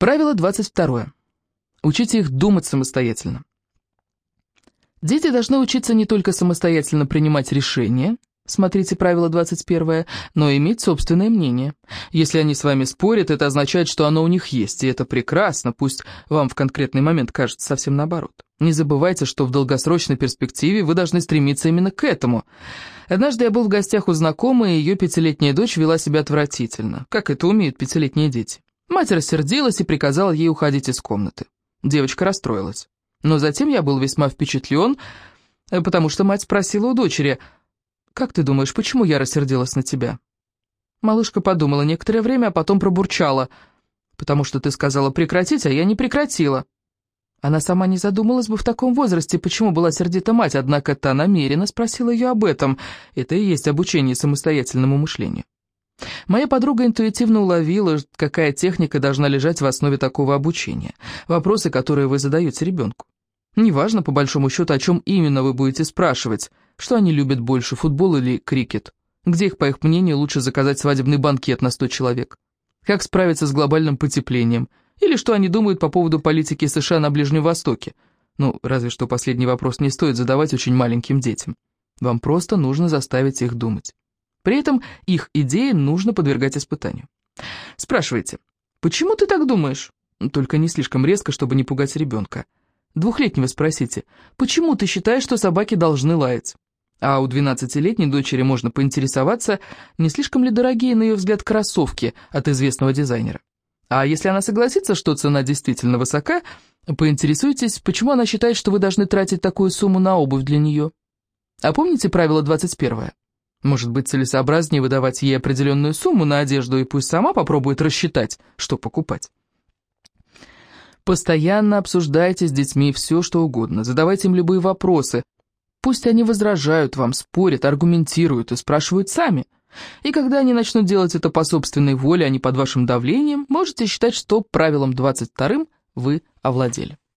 Правило 22. Учите их думать самостоятельно. Дети должны учиться не только самостоятельно принимать решения, смотрите правило 21, но иметь собственное мнение. Если они с вами спорят, это означает, что оно у них есть, и это прекрасно, пусть вам в конкретный момент кажется совсем наоборот. Не забывайте, что в долгосрочной перспективе вы должны стремиться именно к этому. Однажды я был в гостях у знакомой, и ее пятилетняя дочь вела себя отвратительно, как это умеют пятилетние дети. Мать рассердилась и приказала ей уходить из комнаты. Девочка расстроилась. Но затем я был весьма впечатлен, э, потому что мать спросила у дочери, «Как ты думаешь, почему я рассердилась на тебя?» Малышка подумала некоторое время, а потом пробурчала, «Потому что ты сказала прекратить, а я не прекратила». Она сама не задумалась бы в таком возрасте, почему была сердита мать, однако та намеренно спросила ее об этом. Это и есть обучение самостоятельному мышлению. Моя подруга интуитивно уловила, какая техника должна лежать в основе такого обучения. Вопросы, которые вы задаете ребенку. Неважно, по большому счету, о чем именно вы будете спрашивать, что они любят больше, футбол или крикет, где их, по их мнению, лучше заказать свадебный банкет на 100 человек, как справиться с глобальным потеплением, или что они думают по поводу политики США на Ближнем Востоке. Ну, разве что последний вопрос не стоит задавать очень маленьким детям. Вам просто нужно заставить их думать. При этом их идеи нужно подвергать испытанию. Спрашивайте, почему ты так думаешь? Только не слишком резко, чтобы не пугать ребенка. Двухлетнего спросите, почему ты считаешь, что собаки должны лаять? А у 12-летней дочери можно поинтересоваться, не слишком ли дорогие, на ее взгляд, кроссовки от известного дизайнера. А если она согласится, что цена действительно высока, поинтересуйтесь, почему она считает, что вы должны тратить такую сумму на обувь для нее. А помните правило 21? Может быть, целесообразнее выдавать ей определенную сумму на одежду, и пусть сама попробует рассчитать, что покупать. Постоянно обсуждайте с детьми все, что угодно, задавайте им любые вопросы. Пусть они возражают вам, спорят, аргументируют и спрашивают сами. И когда они начнут делать это по собственной воле, а не под вашим давлением, можете считать, что правилом 22 вы овладели.